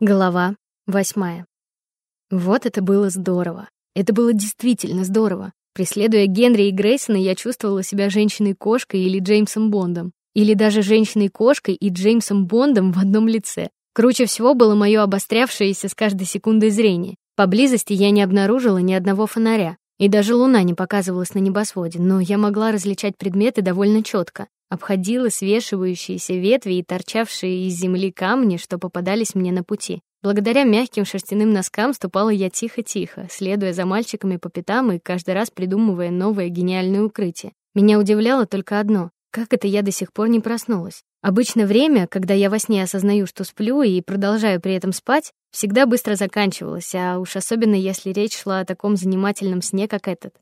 Глава восьмая. Вот это было здорово. Это было действительно здорово. Преследуя Генри и Грейсона, я чувствовала себя женщиной-кошкой или Джеймсом Бондом, или даже женщиной-кошкой и Джеймсом Бондом в одном лице. Круче всего было мое обострявшееся с каждой секундой зрение. Поблизости я не обнаружила ни одного фонаря, и даже луна не показывалась на небосводе, но я могла различать предметы довольно четко обходила свешивающиеся ветви и торчавшие из земли камни, что попадались мне на пути. Благодаря мягким шерстяным носкам ступала я тихо-тихо, следуя за мальчиками по пятам и каждый раз придумывая новое гениальное укрытие. Меня удивляло только одно: как это я до сих пор не проснулась? Обычно время, когда я во сне осознаю, что сплю и продолжаю при этом спать, всегда быстро заканчивалось, а уж особенно если речь шла о таком занимательном сне, как этот.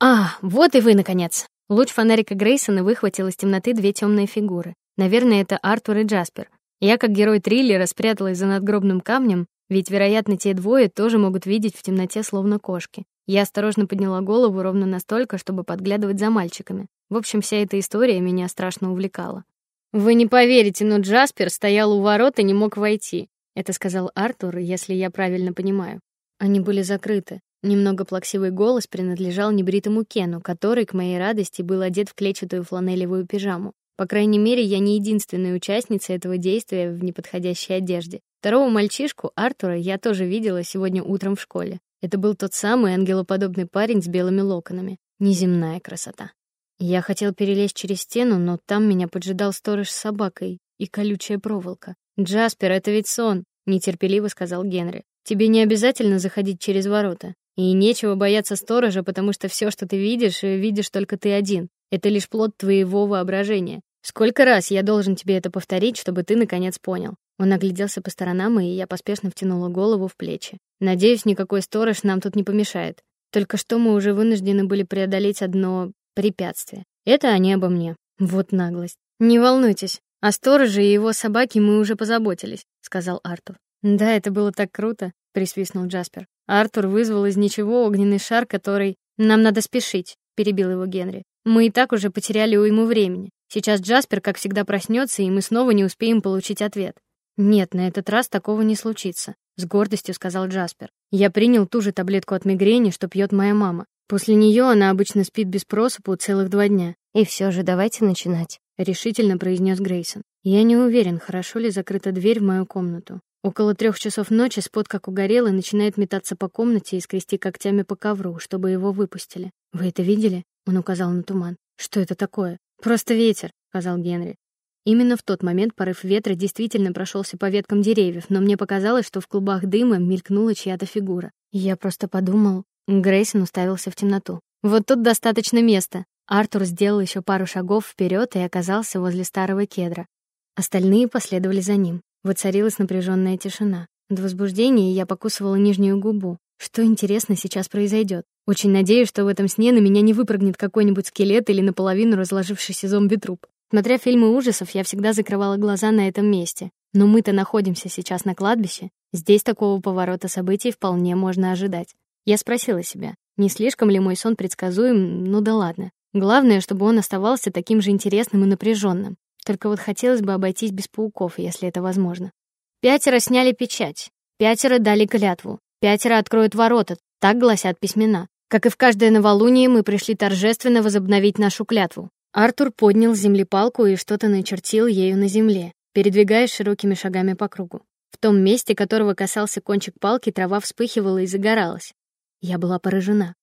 А, вот и вы наконец. Луч фонарика Грейсона выхватил из темноты две темные фигуры. Наверное, это Артур и Джаспер. Я, как герой триллера, спряталась за надгробным камнем, ведь, вероятно, те двое тоже могут видеть в темноте словно кошки. Я осторожно подняла голову ровно настолько, чтобы подглядывать за мальчиками. В общем, вся эта история меня страшно увлекала. Вы не поверите, но Джаспер стоял у ворот и не мог войти. Это сказал Артур, если я правильно понимаю. Они были закрыты. Немного плаксивый голос принадлежал небритому Кену, который, к моей радости, был одет в клетчатую фланелевую пижаму. По крайней мере, я не единственная участница этого действия в неподходящей одежде. Второго мальчишку, Артура, я тоже видела сегодня утром в школе. Это был тот самый ангелоподобный парень с белыми локонами. Неземная красота. Я хотел перелезть через стену, но там меня поджидал сторож с собакой и колючая проволока. "Джаспер, это ведь сон", нетерпеливо сказал Генри. "Тебе не обязательно заходить через ворота. И нечего бояться сторожа, потому что все, что ты видишь, видишь только ты один. Это лишь плод твоего воображения. Сколько раз я должен тебе это повторить, чтобы ты наконец понял? Он огляделся по сторонам, и я поспешно втянула голову в плечи. Надеюсь, никакой сторож нам тут не помешает. Только что мы уже вынуждены были преодолеть одно препятствие. Это они обо мне. Вот наглость. Не волнуйтесь, о стороже и его собаке мы уже позаботились, сказал Артур. Да, это было так круто, присвистнул Джаспер. Артур вызвал из ничего огненный шар, который нам надо спешить, перебил его Генри. Мы и так уже потеряли уйму времени. Сейчас Джаспер, как всегда, проснется, и мы снова не успеем получить ответ. Нет, на этот раз такого не случится, с гордостью сказал Джаспер. Я принял ту же таблетку от мигрени, что пьет моя мама. После нее она обычно спит без просыпу целых два дня. И все же давайте начинать, решительно произнес Грейсон. Я не уверен, хорошо ли закрыта дверь в мою комнату. Около трех часов ночи Спот, как угорелый, начинает метаться по комнате и скрести когтями по ковру, чтобы его выпустили. Вы это видели? Он указал на туман. Что это такое? Просто ветер, сказал Генри. Именно в тот момент порыв ветра действительно прошелся по веткам деревьев, но мне показалось, что в клубах дыма мелькнула чья-то фигура. Я просто подумал, Грейсон уставился в темноту. Вот тут достаточно места. Артур сделал еще пару шагов вперед и оказался возле старого кедра. Остальные последовали за ним. Воцарилась напряженная тишина. От возбуждения я покусывала нижнюю губу. Что интересно сейчас произойдет? Очень надеюсь, что в этом сне на меня не выпрыгнет какой-нибудь скелет или наполовину разложившийся зомби-труп. Смотря фильмы ужасов, я всегда закрывала глаза на этом месте. Но мы-то находимся сейчас на кладбище. Здесь такого поворота событий вполне можно ожидать. Я спросила себя, не слишком ли мой сон предсказуем? Ну да ладно. Главное, чтобы он оставался таким же интересным и напряженным. Только вот хотелось бы обойтись без пауков, если это возможно. Пятеро сняли печать, пятеро дали клятву, пятеро откроют ворота, так гласят письмена. Как и в каждое новолуние, мы пришли торжественно возобновить нашу клятву. Артур поднял с и что-то начертил ею на земле, передвигаясь широкими шагами по кругу. В том месте, которого касался кончик палки, трава вспыхивала и загоралась. Я была поражена.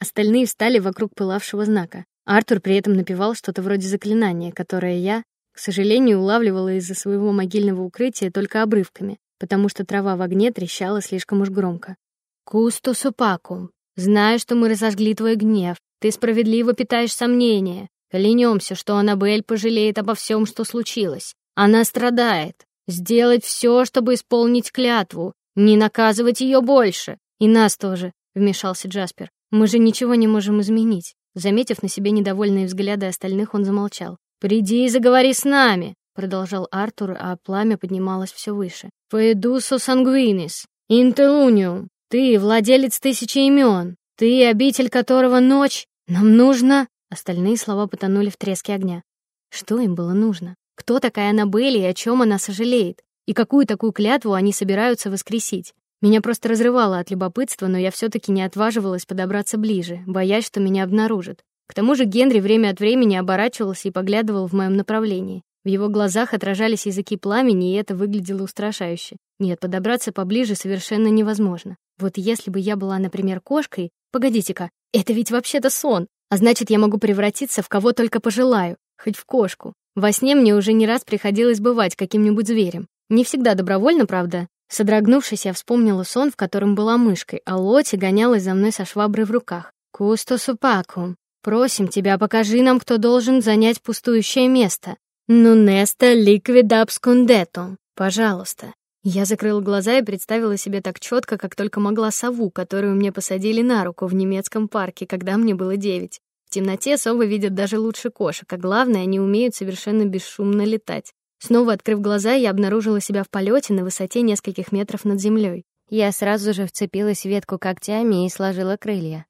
Остальные встали вокруг пылавшего знака. Артур при этом напевал что-то вроде заклинания, которое я, к сожалению, улавливала из-за своего могильного укрытия только обрывками, потому что трава в огне трещала слишком уж громко. Кусто супаку. Знаю, что мы разожгли твой гнев. Ты справедливо питаешь сомнения. Клянемся, что Анабель пожалеет обо всем, что случилось. Она страдает. Сделать все, чтобы исполнить клятву, не наказывать ее больше. И нас тоже, вмешался Джаспер. Мы же ничего не можем изменить. Заметив на себе недовольные взгляды остальных, он замолчал. Приди и заговори с нами, продолжал Артур, а пламя поднималось все выше. Поедусо сангвинис, интелуниум. Ты владелец тысячи имен, ты обитель которого ночь. Нам нужно. Остальные слова потонули в треске огня. Что им было нужно? Кто такая Анабель и о чем она сожалеет? и какую такую клятву они собираются воскресить. Меня просто разрывало от любопытства, но я все таки не отваживалась подобраться ближе, боясь, что меня обнаружат. К тому же Генри время от времени оборачивался и поглядывал в моем направлении. В его глазах отражались языки пламени, и это выглядело устрашающе. Нет, подобраться поближе совершенно невозможно. Вот если бы я была, например, кошкой, погодите-ка, это ведь вообще-то сон. А значит, я могу превратиться в кого только пожелаю, хоть в кошку. Во сне мне уже не раз приходилось бывать каким-нибудь зверем. Не всегда добровольно, правда, Содрогнувшись, я вспомнила сон, в котором была мышкой, а Лоти гонялась за мной со шваброй в руках. «Кусто супакум, просим тебя, покажи нам, кто должен занять пустующее место. Ну неста ликвида абскундетум, пожалуйста». Я закрыла глаза и представила себе так четко, как только могла сову, которую мне посадили на руку в немецком парке, когда мне было девять. В темноте совы видят даже лучше кошек, а главное, они умеют совершенно бесшумно летать. Снова открыв глаза, я обнаружила себя в полете на высоте нескольких метров над землей. Я сразу же вцепилась в ветку когтями и сложила крылья.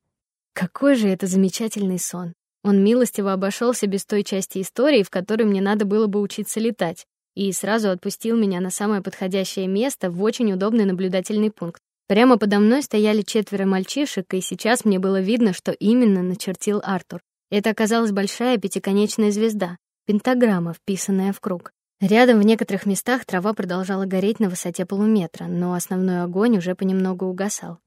Какой же это замечательный сон. Он милостиво обошелся без той части истории, в которой мне надо было бы учиться летать, и сразу отпустил меня на самое подходящее место в очень удобный наблюдательный пункт. Прямо подо мной стояли четверо мальчишек, и сейчас мне было видно, что именно начертил Артур. Это оказалась большая пятиконечная звезда, пентаграмма, вписанная в круг. Рядом в некоторых местах трава продолжала гореть на высоте полуметра, но основной огонь уже понемногу угасал.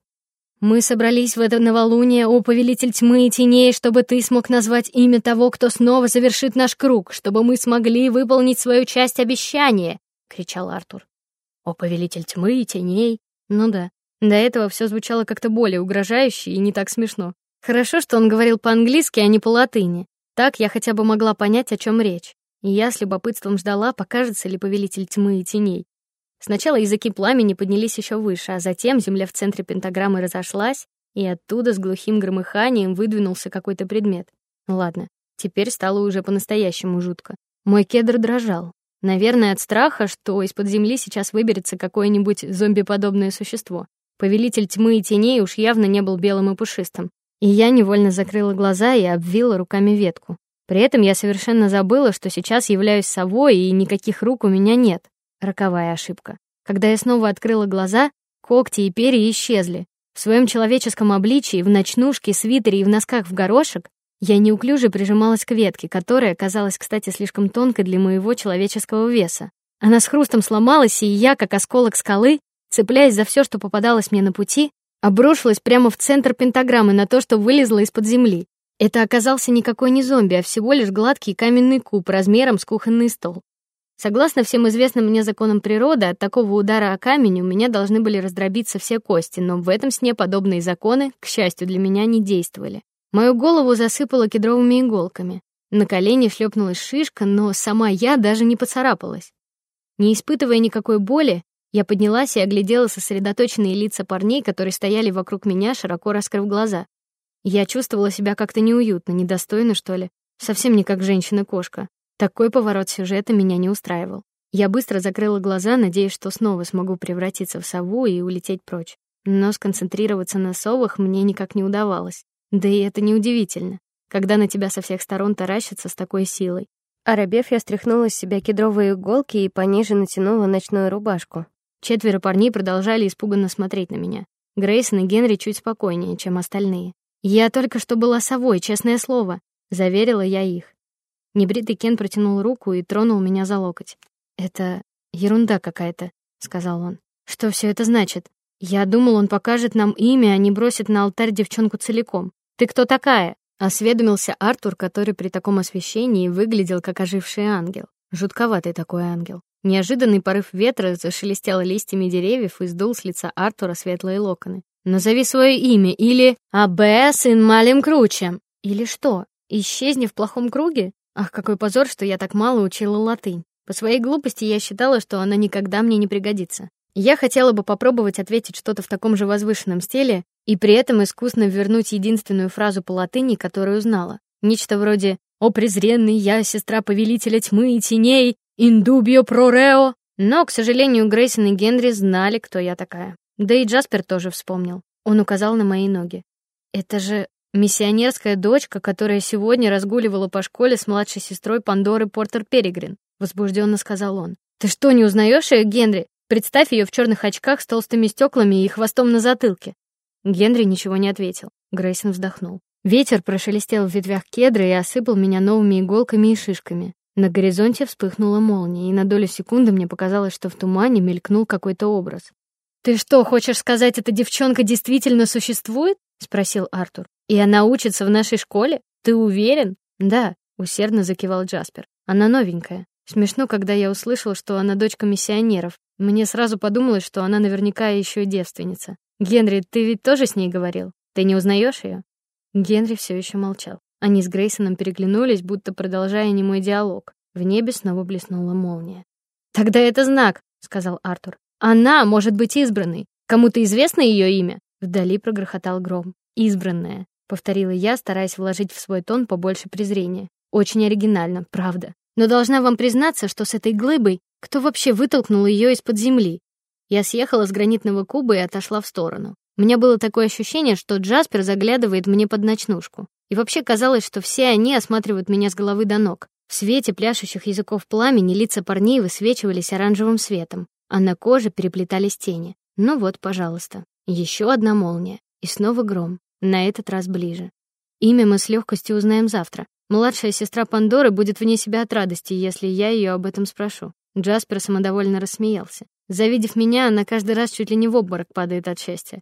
Мы собрались в это новолуние, о повелитель тьмы и теней, чтобы ты смог назвать имя того, кто снова завершит наш круг, чтобы мы смогли выполнить свою часть обещания, кричал Артур. О повелитель тьмы и теней. Ну да. До этого все звучало как-то более угрожающе и не так смешно. Хорошо, что он говорил по-английски, а не по-латыни. Так я хотя бы могла понять, о чем речь и я с любопытством ждала, покажется ли повелитель тьмы и теней. Сначала языки пламени поднялись еще выше, а затем земля в центре пентаграммы разошлась, и оттуда с глухим громыханием выдвинулся какой-то предмет. Ладно, теперь стало уже по-настоящему жутко. Мой кедр дрожал. Наверное, от страха, что из-под земли сейчас выберется какое-нибудь зомби-подобное существо. Повелитель тьмы и теней уж явно не был белым и пушистым. И я невольно закрыла глаза и обвила руками ветку. При этом я совершенно забыла, что сейчас являюсь совой и никаких рук у меня нет. Роковая ошибка. Когда я снова открыла глаза, когти и перья исчезли. В своем человеческом обличии, в ночнушке, свитере и в носках в горошек, я неуклюже прижималась к ветке, которая казалась, кстати, слишком тонкой для моего человеческого веса. Она с хрустом сломалась, и я, как осколок скалы, цепляясь за все, что попадалось мне на пути, обрушилась прямо в центр пентаграммы на то, что вылезло из-под земли. Это оказался никакой не зомби, а всего лишь гладкий каменный куб размером с кухонный стол. Согласно всем известным мне законам природы, от такого удара о камень у меня должны были раздробиться все кости, но в этом сне подобные законы, к счастью для меня, не действовали. Мою голову засыпало кедровыми иголками. На колени шлепнулась шишка, но сама я даже не поцарапалась. Не испытывая никакой боли, я поднялась и оглядела сосредоточенные лица парней, которые стояли вокруг меня, широко раскрыв глаза. Я чувствовала себя как-то неуютно, недостойно, что ли, совсем не как женщина-кошка. Такой поворот сюжета меня не устраивал. Я быстро закрыла глаза, надеясь, что снова смогу превратиться в сову и улететь прочь. Но сконцентрироваться на совах мне никак не удавалось. Да и это неудивительно, когда на тебя со всех сторон таращатся с такой силой. Оробев, я стряхнула с себя кедровые иголки и пониже натянула ночную рубашку. Четверо парней продолжали испуганно смотреть на меня. Грейсон и Генри чуть спокойнее, чем остальные. Я только что была совой, честное слово, заверила я их. Небритый Кен протянул руку и тронул меня за локоть. Это ерунда какая-то, сказал он. Что все это значит? Я думал, он покажет нам имя, а не бросит на алтарь девчонку целиком. Ты кто такая? осведомился Артур, который при таком освещении выглядел как оживший ангел. Жутковатый такой ангел. Неожиданный порыв ветра зашелестел листьями деревьев и сдул с лица Артура светлые локоны. Назови свое имя или АБ сын малим круче. Или что? Исчезни в плохом круге? Ах, какой позор, что я так мало учила латынь. По своей глупости я считала, что она никогда мне не пригодится. Я хотела бы попробовать ответить что-то в таком же возвышенном стиле и при этом искусно вернуть единственную фразу по латыни, которую знала. Нечто вроде «О презренный я, сестра повелителя тьмы и теней, индубио прорео». Но, к сожалению, Грейсон и Генри знали, кто я такая. Да и Джаспер тоже вспомнил. Он указал на мои ноги. Это же миссионерская дочка, которая сегодня разгуливала по школе с младшей сестрой Пандоры Портер Перегрин, возбужденно сказал он. Ты что, не узнаешь ее, Генри? Представь ее в черных очках с толстыми стеклами и хвостом на затылке. Генри ничего не ответил. Грейсон вздохнул. Ветер прошелестел в ветвях кедра и осыпал меня новыми иголками и шишками. На горизонте вспыхнула молния, и на долю секунды мне показалось, что в тумане мелькнул какой-то образ. Ты что, хочешь сказать, эта девчонка действительно существует? Спросил Артур. И она учится в нашей школе? Ты уверен? Да, усердно закивал Джаспер. Она новенькая. Смешно, когда я услышал, что она дочка миссионеров. Мне сразу подумалось, что она наверняка еще и девственница. Генри, ты ведь тоже с ней говорил? Ты не узнаешь ее? Генри все еще молчал. Они с Грейсоном переглянулись, будто продолжая немой диалог. В небе снова блеснула молния. Тогда это знак, сказал Артур. Она может быть избранной. Кому-то известно ее имя? Вдали прогрохотал гром. Избранная, повторила я, стараясь вложить в свой тон побольше презрения. Очень оригинально, правда. Но должна вам признаться, что с этой глыбой кто вообще вытолкнул ее из-под земли? Я съехала с гранитного куба и отошла в сторону. У меня было такое ощущение, что Джаспер заглядывает мне под ночнушку. И вообще казалось, что все они осматривают меня с головы до ног. В свете пляшущих языков пламени лица парней высвечивались оранжевым светом, а на коже переплетались тени. Ну вот, пожалуйста. Еще одна молния, и снова гром, на этот раз ближе. Имя мы с легкостью узнаем завтра. Младшая сестра Пандоры будет вне себя от радости, если я ее об этом спрошу. Джаспер самодовольно рассмеялся. Завидев меня, она каждый раз чуть ли не в обморок падает от счастья.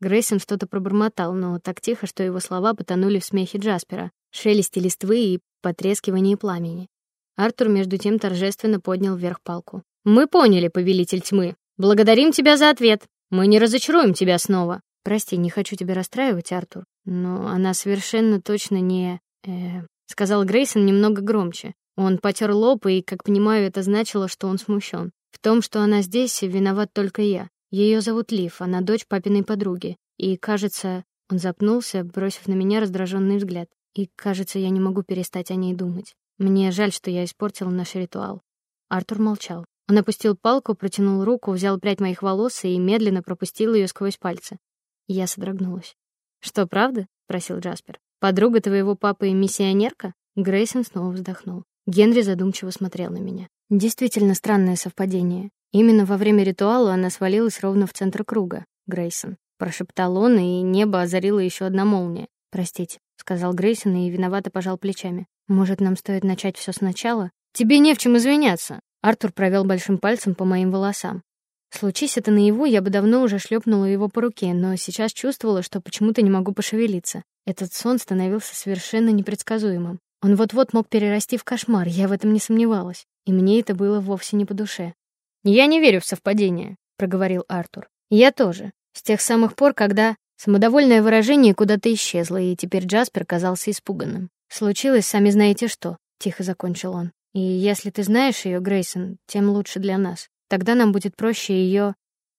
Грейсон что-то пробормотал, но так тихо, что его слова потонули в смехе Джаспера, шелесте листвы и потрескивании пламени. Артур между тем торжественно поднял вверх палку. Мы поняли, повелитель тьмы. Благодарим тебя за ответ. Мы не разочаруем тебя снова. Прости, не хочу тебя расстраивать, Артур, но она совершенно точно не, э, сказал Грейсон немного громче. Он потер лоб, и, как понимаю, это значило, что он смущен. В том, что она здесь, виноват только я. Ее зовут Лив, она дочь папиной подруги. И, кажется, он запнулся, бросив на меня раздраженный взгляд. И, кажется, я не могу перестать о ней думать. Мне жаль, что я испортила наш ритуал. Артур молчал. Он опустил палку, протянул руку, взял прядь моих волос и медленно пропустил ее сквозь пальцы. Я содрогнулась. Что, правда? спросил Джаспер. Подруга твоего папы миссионерка? Грейсон снова вздохнул. Генри задумчиво смотрел на меня. Действительно странное совпадение. Именно во время ритуала она свалилась ровно в центр круга. Грейсон прошептал он, и небо озарило еще одна молния. Простите, сказал Грейсон и виновато пожал плечами. Может, нам стоит начать все сначала? Тебе не в чем извиняться. Артур провел большим пальцем по моим волосам. Случись это наяву, я бы давно уже шлепнула его по руке, но сейчас чувствовала, что почему-то не могу пошевелиться. Этот сон становился совершенно непредсказуемым. Он вот-вот мог перерасти в кошмар, я в этом не сомневалась, и мне это было вовсе не по душе. "Я не верю в совпадения", проговорил Артур. "Я тоже. С тех самых пор, когда самодовольное выражение куда-то исчезло, и теперь Джаспер казался испуганным. Случилось, сами знаете что", тихо закончил он. И если ты знаешь ее, Грейсон, тем лучше для нас. Тогда нам будет проще ее.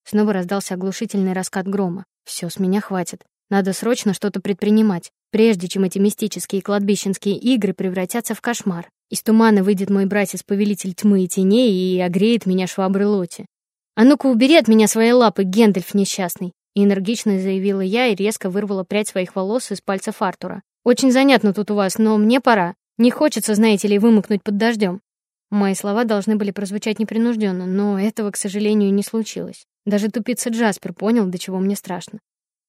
Снова раздался оглушительный раскат грома. Все, с меня хватит. Надо срочно что-то предпринимать, прежде чем эти мистические кладбищенские игры превратятся в кошмар. Из тумана выйдет мой братец-повелитель тьмы и теней и огреет меня шваброй Лоти. А ну-ка убери от меня свои лапы, Гендальф несчастный, энергично заявила я и резко вырвала прядь своих волос из пальцев Артура. Очень занятно тут у вас, но мне пора. Не хочется, знаете ли, вымокнуть под дождем. Мои слова должны были прозвучать непринужденно, но этого, к сожалению, не случилось. Даже тупица Джаспер понял, до чего мне страшно.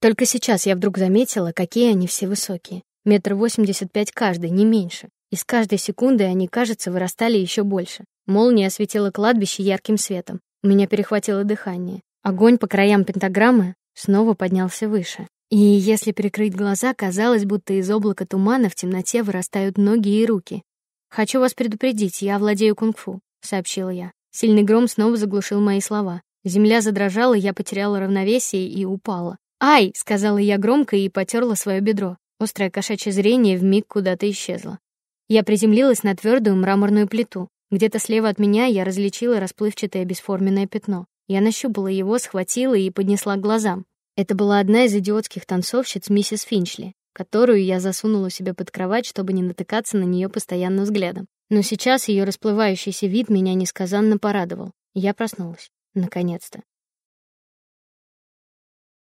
Только сейчас я вдруг заметила, какие они все высокие. Метр восемьдесят пять каждый, не меньше. И с каждой секундой они, кажется, вырастали еще больше. Молния осветила кладбище ярким светом. У меня перехватило дыхание. Огонь по краям пентаграммы снова поднялся выше. И если прикрыть глаза, казалось, будто из облака тумана в темноте вырастают ноги и руки. Хочу вас предупредить, я владею кунг-фу, сообщила я. Сильный гром снова заглушил мои слова. Земля задрожала, я потеряла равновесие и упала. "Ай!" сказала я громко и потерла свое бедро. Острое кошачье зрение вмиг куда-то исчезло. Я приземлилась на твердую мраморную плиту. Где-то слева от меня я различила расплывчатое бесформенное пятно. Я нащупала его, схватила и поднесла к глазам. Это была одна из идиотских танцовщиц миссис Финчли, которую я засунула себе под кровать, чтобы не натыкаться на нее постоянно взглядом. Но сейчас ее расплывающийся вид меня несказанно порадовал. Я проснулась, наконец-то.